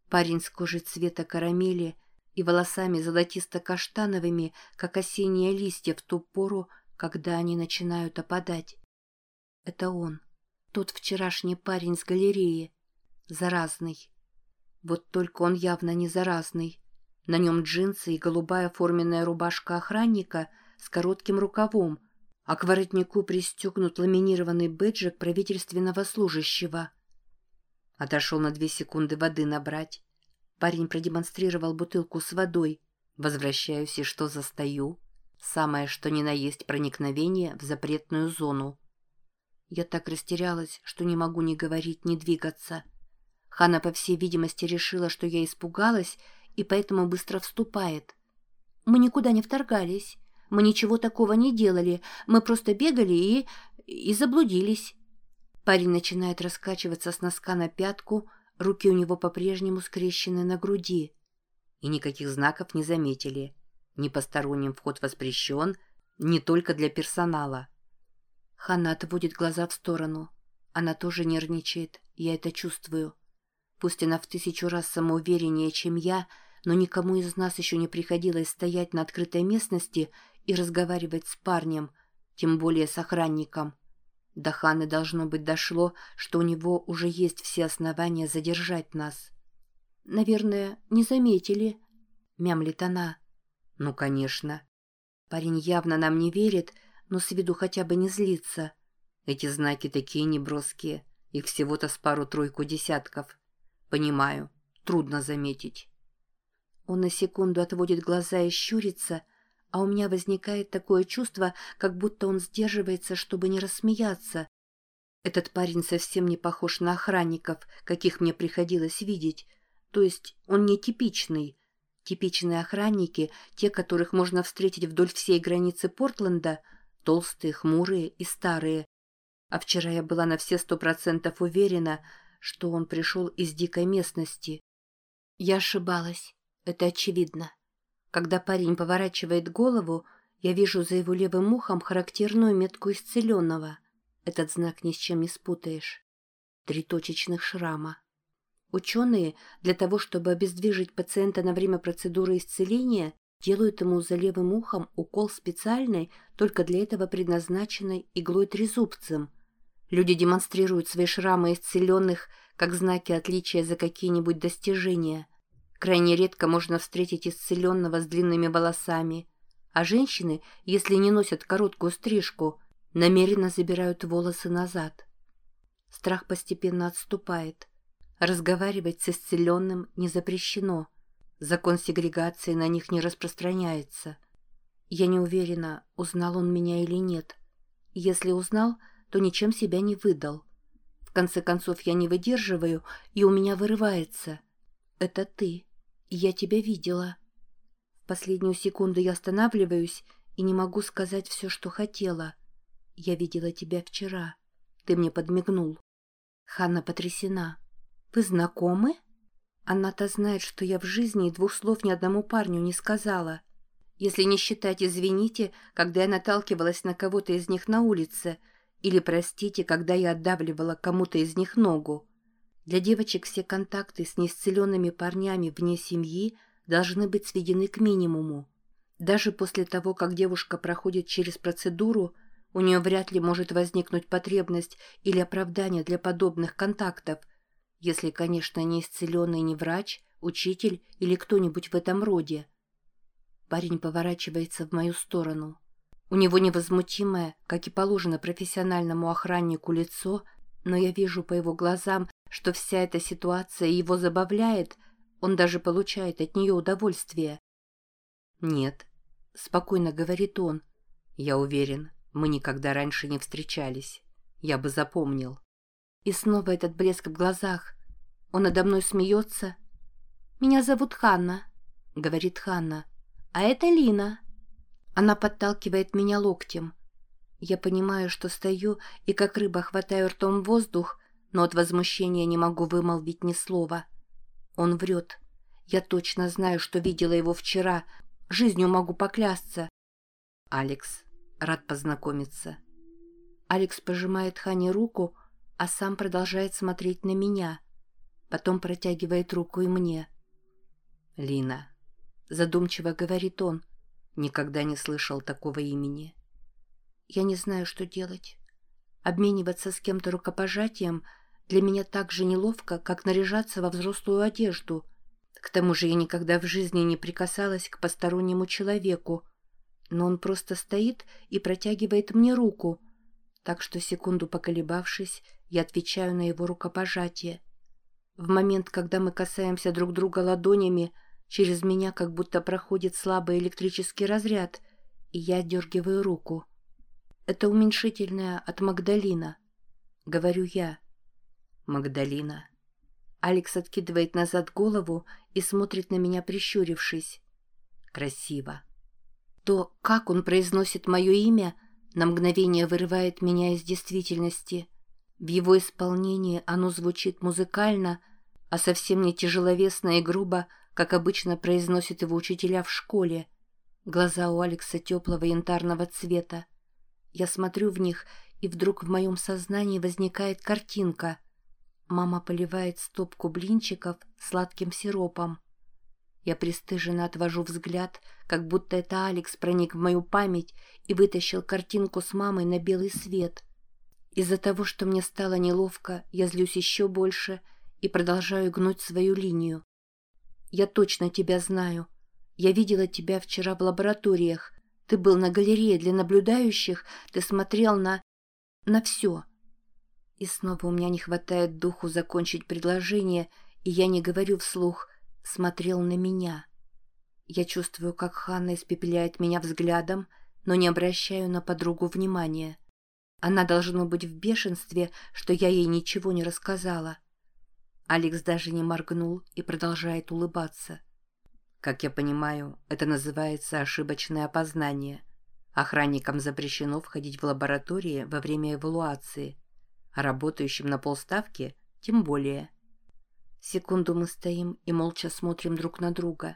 Парень с кожей цвета карамели и волосами золотисто-каштановыми, как осенние листья в ту пору, когда они начинают опадать. Это он, тот вчерашний парень с галереи, заразный. Вот только он явно не заразный. На нем джинсы и голубая форменная рубашка охранника с коротким рукавом, а к воротнику пристегнут ламинированный бэджик правительственного служащего. Отошел на две секунды воды набрать. Парень продемонстрировал бутылку с водой. Возвращаюсь и что застаю? Самое что ни на есть проникновение в запретную зону. Я так растерялась, что не могу ни говорить, ни двигаться. — Хана, по всей видимости, решила, что я испугалась, и поэтому быстро вступает. «Мы никуда не вторгались. Мы ничего такого не делали. Мы просто бегали и... и заблудились». Парень начинает раскачиваться с носка на пятку, руки у него по-прежнему скрещены на груди. И никаких знаков не заметили. Ни посторонним вход воспрещен, не только для персонала. Хана отводит глаза в сторону. Она тоже нервничает, я это чувствую. Пусть она в тысячу раз самоувереннее, чем я, но никому из нас еще не приходилось стоять на открытой местности и разговаривать с парнем, тем более с охранником. До Ханы должно быть дошло, что у него уже есть все основания задержать нас. «Наверное, не заметили», — мямлит она. «Ну, конечно». Парень явно нам не верит, но с виду хотя бы не злится. Эти знаки такие неброские, их всего-то с пару-тройку десятков. Понимаю, трудно заметить. Он на секунду отводит глаза и щурится, а у меня возникает такое чувство, как будто он сдерживается, чтобы не рассмеяться. Этот парень совсем не похож на охранников, каких мне приходилось видеть. То есть он не типичный. Типичные охранники, те, которых можно встретить вдоль всей границы Портленда, толстые, хмурые и старые. А вчера я была на все сто процентов уверена, что он пришел из дикой местности. Я ошибалась, это очевидно. Когда парень поворачивает голову, я вижу за его левым ухом характерную метку исцеленного. Этот знак ни с чем не спутаешь. Три точечных шрама. Ученые для того, чтобы обездвижить пациента на время процедуры исцеления, делают ему за левым ухом укол специальной, только для этого предназначенной иглой-трезубцем – Люди демонстрируют свои шрамы исцеленных как знаки отличия за какие-нибудь достижения. Крайне редко можно встретить исцеленного с длинными волосами, а женщины, если не носят короткую стрижку, намеренно забирают волосы назад. Страх постепенно отступает. Разговаривать с исцеленным не запрещено. Закон сегрегации на них не распространяется. Я не уверена, узнал он меня или нет. Если узнал – то ничем себя не выдал. В конце концов, я не выдерживаю, и у меня вырывается. Это ты. Я тебя видела. В последнюю секунду я останавливаюсь и не могу сказать все, что хотела. Я видела тебя вчера. Ты мне подмигнул. Ханна потрясена. Вы знакомы? Она-то знает, что я в жизни двух слов ни одному парню не сказала. Если не считать «извините», когда я наталкивалась на кого-то из них на улице, или «простите», когда я отдавливала кому-то из них ногу. Для девочек все контакты с неисцеленными парнями вне семьи должны быть сведены к минимуму. Даже после того, как девушка проходит через процедуру, у нее вряд ли может возникнуть потребность или оправдание для подобных контактов – если, конечно, не исцеленный не врач, учитель или кто-нибудь в этом роде. Парень поворачивается в мою сторону. У него невозмутимое, как и положено профессиональному охраннику, лицо, но я вижу по его глазам, что вся эта ситуация его забавляет, он даже получает от нее удовольствие. «Нет», — спокойно говорит он, — «я уверен, мы никогда раньше не встречались. Я бы запомнил». И снова этот блеск в глазах. Он надо мной смеется. «Меня зовут Ханна», — говорит Ханна. «А это Лина». Она подталкивает меня локтем. Я понимаю, что стою и как рыба хватаю ртом воздух, но от возмущения не могу вымолвить ни слова. Он врет. Я точно знаю, что видела его вчера. Жизнью могу поклясться. Алекс, рад познакомиться. Алекс пожимает Хане руку, а сам продолжает смотреть на меня. Потом протягивает руку и мне. «Лина», — задумчиво говорит он, — «никогда не слышал такого имени». Я не знаю, что делать. Обмениваться с кем-то рукопожатием для меня так же неловко, как наряжаться во взрослую одежду. К тому же я никогда в жизни не прикасалась к постороннему человеку, но он просто стоит и протягивает мне руку, так что, секунду поколебавшись, я отвечаю на его рукопожатие. В момент, когда мы касаемся друг друга ладонями, через меня как будто проходит слабый электрический разряд, и я дергиваю руку. Это уменьшительное от Магдалина. Говорю я. Магдалина. Алекс откидывает назад голову и смотрит на меня, прищурившись. Красиво. То, как он произносит мое имя, на мгновение вырывает меня из действительности. В его исполнении оно звучит музыкально, а совсем не тяжеловесно и грубо, как обычно произносят его учителя в школе. Глаза у Алекса теплого янтарного цвета. Я смотрю в них, и вдруг в моем сознании возникает картинка. Мама поливает стопку блинчиков сладким сиропом. Я пристыженно отвожу взгляд, как будто это Алекс проник в мою память и вытащил картинку с мамой на белый свет. Из-за того, что мне стало неловко, я злюсь еще больше и продолжаю гнуть свою линию. «Я точно тебя знаю. Я видела тебя вчера в лабораториях. Ты был на галерее для наблюдающих, ты смотрел на... на все. И снова у меня не хватает духу закончить предложение, и я не говорю вслух «смотрел на меня». Я чувствую, как Ханна испепеляет меня взглядом, но не обращаю на подругу внимания. Она должно быть в бешенстве, что я ей ничего не рассказала. Алекс даже не моргнул и продолжает улыбаться. Как я понимаю, это называется ошибочное опознание. Охранникам запрещено входить в лаборатории во время эвалуации, а работающим на полставки тем более. Секунду мы стоим и молча смотрим друг на друга.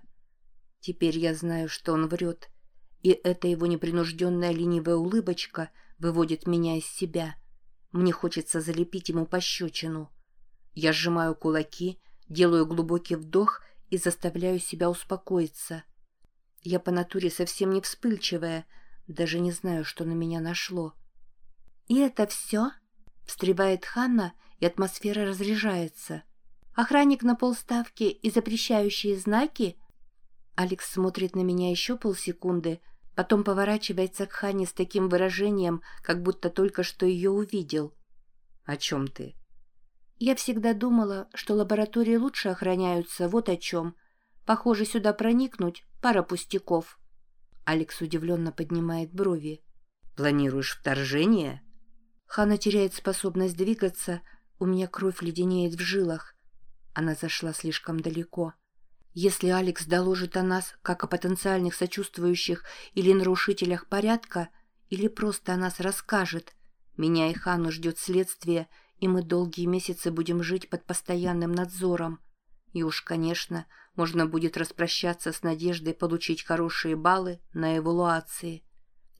Теперь я знаю, что он врет, и эта его непринужденная ленивая улыбочка выводит меня из себя. Мне хочется залепить ему пощечину. Я сжимаю кулаки, делаю глубокий вдох и заставляю себя успокоиться. Я по натуре совсем не вспыльчивая, даже не знаю, что на меня нашло. «И это все?» — встревает Ханна, и атмосфера разряжается. «Охранник на полставки и запрещающие знаки?» Алекс смотрит на меня еще полсекунды, потом поворачивается к Хане с таким выражением, как будто только что ее увидел. «О чем ты?» Я всегда думала, что лаборатории лучше охраняются, вот о чем. Похоже, сюда проникнуть — пара пустяков. Алекс удивленно поднимает брови. «Планируешь вторжение?» Хана теряет способность двигаться, у меня кровь леденеет в жилах. Она зашла слишком далеко. Если Алекс доложит о нас, как о потенциальных сочувствующих или нарушителях порядка, или просто о нас расскажет, меня и Хану ждет следствие, и мы долгие месяцы будем жить под постоянным надзором. И уж, конечно, можно будет распрощаться с надеждой получить хорошие баллы на эвалуации.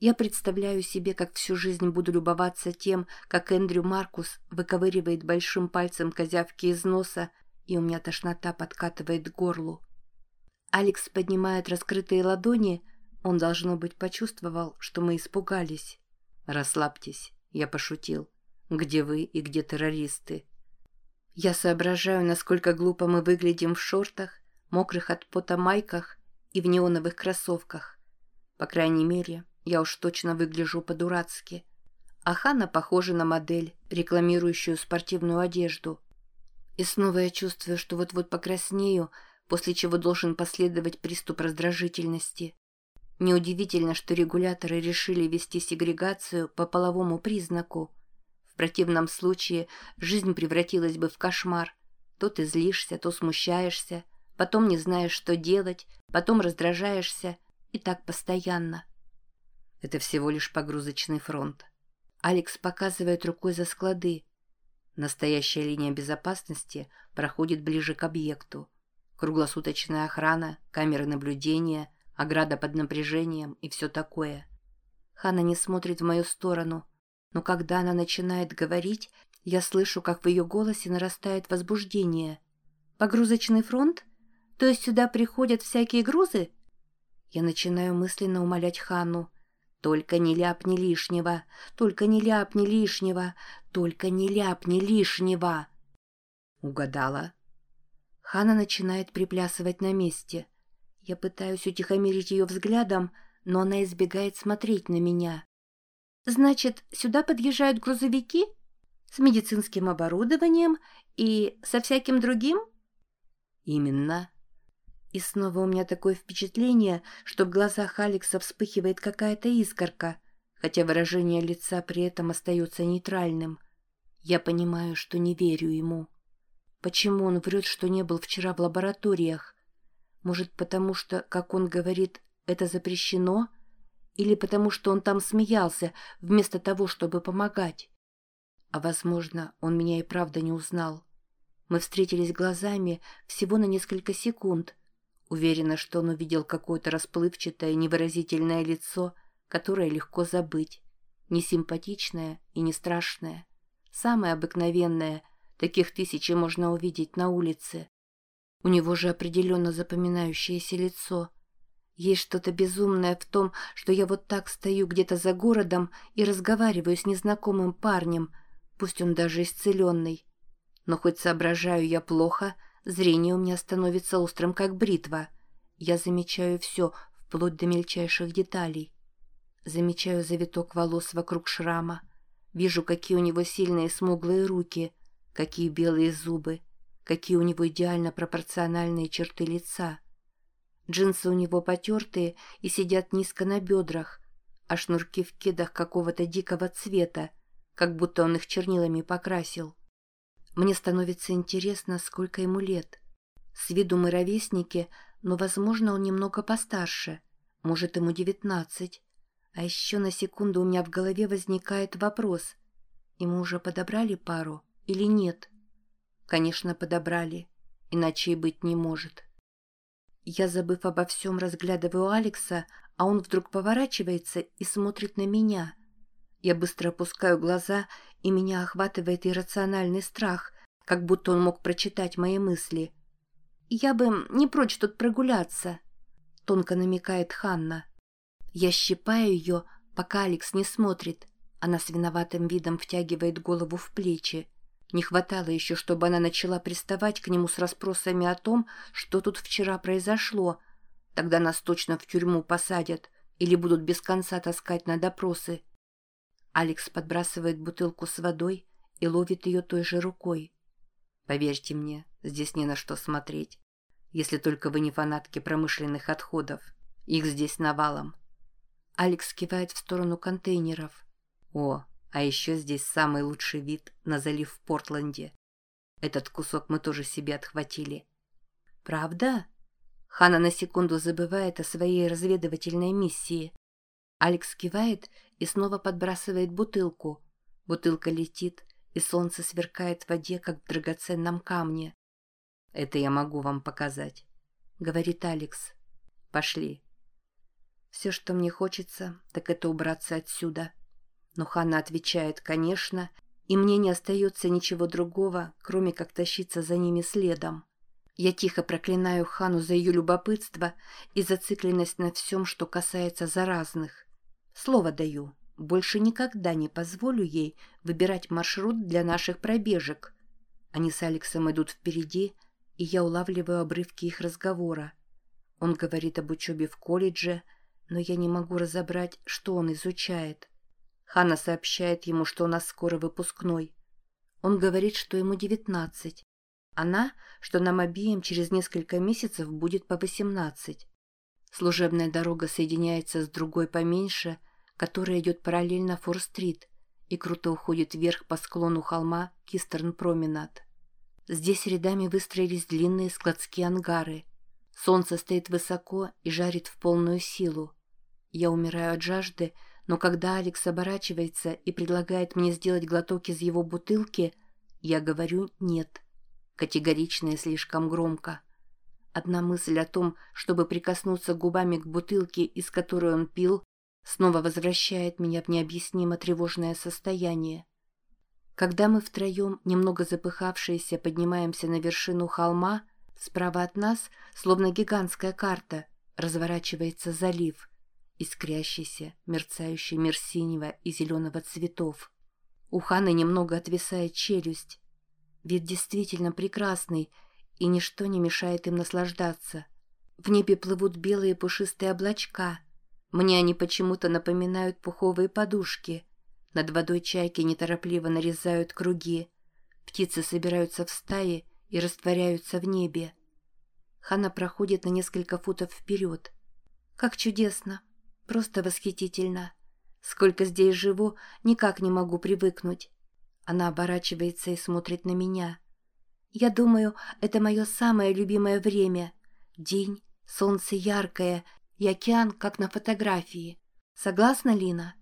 Я представляю себе, как всю жизнь буду любоваться тем, как Эндрю Маркус выковыривает большим пальцем козявки из носа, и у меня тошнота подкатывает к горлу. Алекс поднимает раскрытые ладони, он, должно быть, почувствовал, что мы испугались. «Расслабьтесь», — я пошутил. «Где вы и где террористы?» Я соображаю, насколько глупо мы выглядим в шортах, мокрых от пота майках и в неоновых кроссовках. По крайней мере, я уж точно выгляжу по-дурацки. А Хана похожа на модель, рекламирующую спортивную одежду. И снова я чувствую, что вот-вот покраснею, после чего должен последовать приступ раздражительности. Неудивительно, что регуляторы решили вести сегрегацию по половому признаку. В противном случае жизнь превратилась бы в кошмар. То ты злишься, то смущаешься, потом не знаешь, что делать, потом раздражаешься, и так постоянно. Это всего лишь погрузочный фронт. Алекс показывает рукой за склады. Настоящая линия безопасности проходит ближе к объекту. Круглосуточная охрана, камеры наблюдения — ограда под напряжением и все такое. Хана не смотрит в мою сторону, но когда она начинает говорить, я слышу, как в ее голосе нарастает возбуждение. «Погрузочный фронт? То есть сюда приходят всякие грузы?» Я начинаю мысленно умолять Хану. «Только не ляпни лишнего! Только не ляпни лишнего! Только не ляпни лишнего!» «Угадала?» Хана начинает приплясывать на месте. Я пытаюсь утихомирить ее взглядом, но она избегает смотреть на меня. «Значит, сюда подъезжают грузовики? С медицинским оборудованием и со всяким другим?» «Именно». И снова у меня такое впечатление, что в глазах Алекса вспыхивает какая-то искорка, хотя выражение лица при этом остается нейтральным. Я понимаю, что не верю ему. Почему он врет, что не был вчера в лабораториях? Может, потому что, как он говорит, это запрещено? Или потому что он там смеялся, вместо того, чтобы помогать? А, возможно, он меня и правда не узнал. Мы встретились глазами всего на несколько секунд. Уверена, что он увидел какое-то расплывчатое, невыразительное лицо, которое легко забыть. Несимпатичное и не страшное. Самое обыкновенное, таких тысячи можно увидеть на улице. У него же определенно запоминающееся лицо. Есть что-то безумное в том, что я вот так стою где-то за городом и разговариваю с незнакомым парнем, пусть он даже исцеленный. Но хоть соображаю я плохо, зрение у меня становится острым, как бритва. Я замечаю все, вплоть до мельчайших деталей. Замечаю завиток волос вокруг шрама. Вижу, какие у него сильные смуглые руки, какие белые зубы какие у него идеально пропорциональные черты лица. Джинсы у него потертые и сидят низко на бедрах, а шнурки в кедах какого-то дикого цвета, как будто он их чернилами покрасил. Мне становится интересно, сколько ему лет. С виду мы ровесники, но, возможно, он немного постарше, может, ему девятнадцать. А еще на секунду у меня в голове возникает вопрос, ему уже подобрали пару или нет? Конечно, подобрали, иначе и быть не может. Я, забыв обо всем, разглядываю Алекса, а он вдруг поворачивается и смотрит на меня. Я быстро опускаю глаза, и меня охватывает иррациональный страх, как будто он мог прочитать мои мысли. «Я бы не прочь тут прогуляться», — тонко намекает Ханна. Я щипаю ее, пока Алекс не смотрит. Она с виноватым видом втягивает голову в плечи. Не хватало еще, чтобы она начала приставать к нему с расспросами о том, что тут вчера произошло. Тогда нас точно в тюрьму посадят или будут без конца таскать на допросы. Алекс подбрасывает бутылку с водой и ловит ее той же рукой. Поверьте мне, здесь не на что смотреть. Если только вы не фанатки промышленных отходов. Их здесь навалом. Алекс кивает в сторону контейнеров. О, а еще здесь самый лучший вид на залив в Портленде. Этот кусок мы тоже себе отхватили. Правда? Хана на секунду забывает о своей разведывательной миссии. Алекс кивает и снова подбрасывает бутылку. Бутылка летит, и солнце сверкает в воде, как в драгоценном камне. «Это я могу вам показать», — говорит Алекс. «Пошли». Все, что мне хочется, так это убраться отсюда. Но Ханна отвечает «конечно», и мне не остается ничего другого, кроме как тащиться за ними следом. Я тихо проклинаю Хану за ее любопытство и зацикленность на всем, что касается заразных. Слово даю, больше никогда не позволю ей выбирать маршрут для наших пробежек. Они с Алексом идут впереди, и я улавливаю обрывки их разговора. Он говорит об учебе в колледже, но я не могу разобрать, что он изучает. Ханна сообщает ему, что у нас скоро выпускной. Он говорит, что ему девятнадцать. Она, что нам обеим через несколько месяцев будет по восемнадцать. Служебная дорога соединяется с другой поменьше, которая идет параллельно Фор-стрит и круто уходит вверх по склону холма Кистерн-променад. Здесь рядами выстроились длинные складские ангары. Солнце стоит высоко и жарит в полную силу. Я умираю от жажды, но когда Алекс оборачивается и предлагает мне сделать глоток из его бутылки, я говорю «нет». Категорично и слишком громко. Одна мысль о том, чтобы прикоснуться губами к бутылке, из которой он пил, снова возвращает меня в необъяснимо тревожное состояние. Когда мы втроем, немного запыхавшиеся, поднимаемся на вершину холма, справа от нас, словно гигантская карта, разворачивается залив — искрящийся, мерцающий мир синего и зеленого цветов. У Ханы немного отвисает челюсть. Вид действительно прекрасный, и ничто не мешает им наслаждаться. В небе плывут белые пушистые облачка. Мне они почему-то напоминают пуховые подушки. Над водой чайки неторопливо нарезают круги. Птицы собираются в стаи и растворяются в небе. Хана проходит на несколько футов вперед. «Как чудесно!» Просто восхитительно. Сколько здесь живу, никак не могу привыкнуть. Она оборачивается и смотрит на меня. Я думаю, это мое самое любимое время. День, солнце яркое и океан, как на фотографии. Согласна, Лина?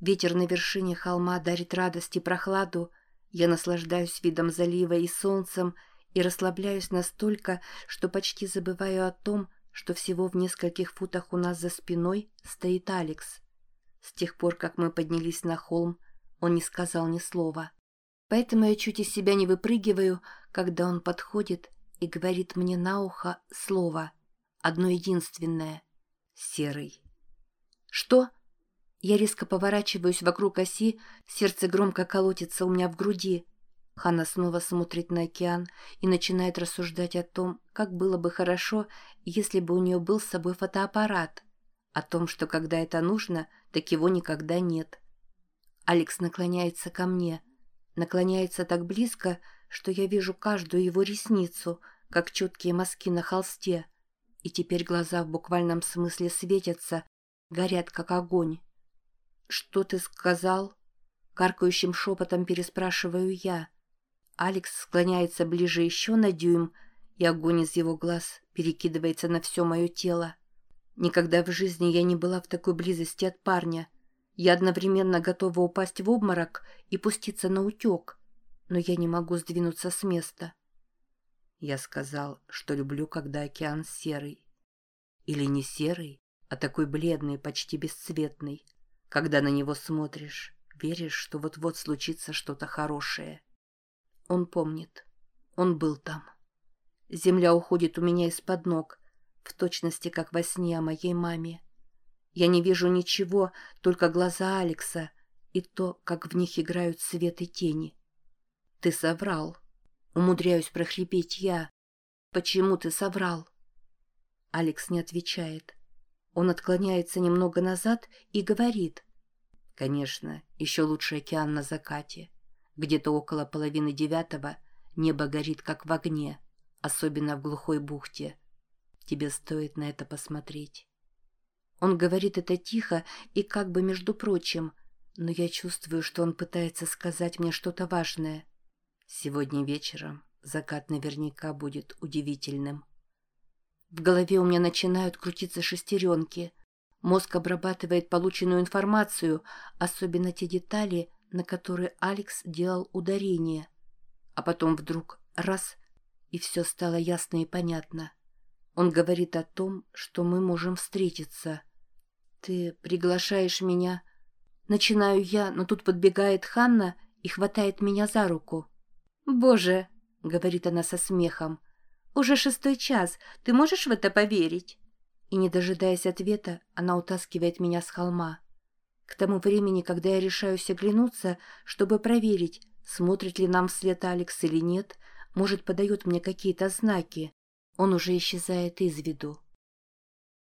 Ветер на вершине холма дарит радость и прохладу. Я наслаждаюсь видом залива и солнцем и расслабляюсь настолько, что почти забываю о том, что всего в нескольких футах у нас за спиной стоит Алекс. С тех пор, как мы поднялись на холм, он не сказал ни слова. Поэтому я чуть из себя не выпрыгиваю, когда он подходит и говорит мне на ухо слово, одно единственное — «серый». «Что?» Я резко поворачиваюсь вокруг оси, сердце громко колотится у меня в груди — Хана снова смотрит на океан и начинает рассуждать о том, как было бы хорошо, если бы у нее был с собой фотоаппарат. О том, что когда это нужно, так его никогда нет. Алекс наклоняется ко мне. Наклоняется так близко, что я вижу каждую его ресницу, как четкие мазки на холсте. И теперь глаза в буквальном смысле светятся, горят, как огонь. «Что ты сказал?» Каркающим шепотом переспрашиваю я. Алекс склоняется ближе еще на дюйм, и огонь из его глаз перекидывается на все мое тело. Никогда в жизни я не была в такой близости от парня. Я одновременно готова упасть в обморок и пуститься на утек, но я не могу сдвинуться с места. Я сказал, что люблю, когда океан серый. Или не серый, а такой бледный, почти бесцветный. Когда на него смотришь, веришь, что вот-вот случится что-то хорошее. Он помнит. Он был там. Земля уходит у меня из-под ног, в точности, как во сне о моей маме. Я не вижу ничего, только глаза Алекса и то, как в них играют свет и тени. Ты соврал. Умудряюсь прохрипеть я. Почему ты соврал? Алекс не отвечает. Он отклоняется немного назад и говорит. Конечно, еще лучше океан на закате. Где-то около половины девятого небо горит как в огне, особенно в глухой бухте. Тебе стоит на это посмотреть. Он говорит это тихо и как бы между прочим, но я чувствую, что он пытается сказать мне что-то важное. Сегодня вечером закат наверняка будет удивительным. В голове у меня начинают крутиться шестеренки. Мозг обрабатывает полученную информацию, особенно те детали, на которые Алекс делал ударение. А потом вдруг раз — и все стало ясно и понятно. Он говорит о том, что мы можем встретиться. «Ты приглашаешь меня...» Начинаю я, но тут подбегает Ханна и хватает меня за руку. «Боже!» — говорит она со смехом. «Уже шестой час. Ты можешь в это поверить?» И, не дожидаясь ответа, она утаскивает меня с холма. К тому времени, когда я решаюсь оглянуться, чтобы проверить, смотрит ли нам вслед Алекс или нет, может, подает мне какие-то знаки. Он уже исчезает из виду.